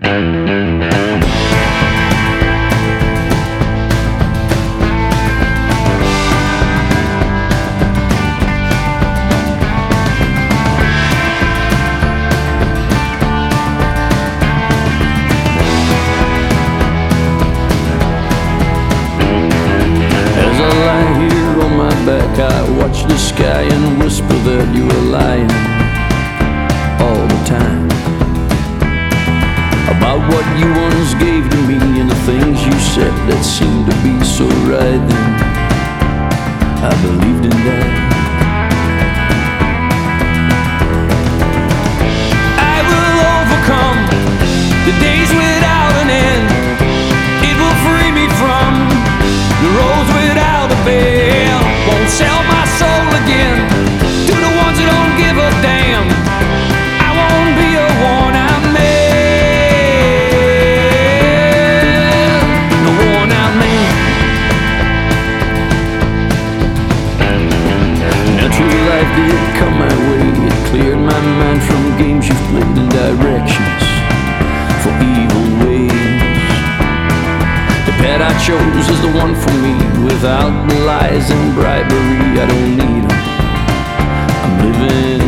As I lie here on my back, I watch the sky and whisper that you are lying seemed to be so right then. I believed in that. Mind from games you've played and directions for evil ways. The pet I chose is the one for me. Without the lies and bribery, I don't need 'em. I'm living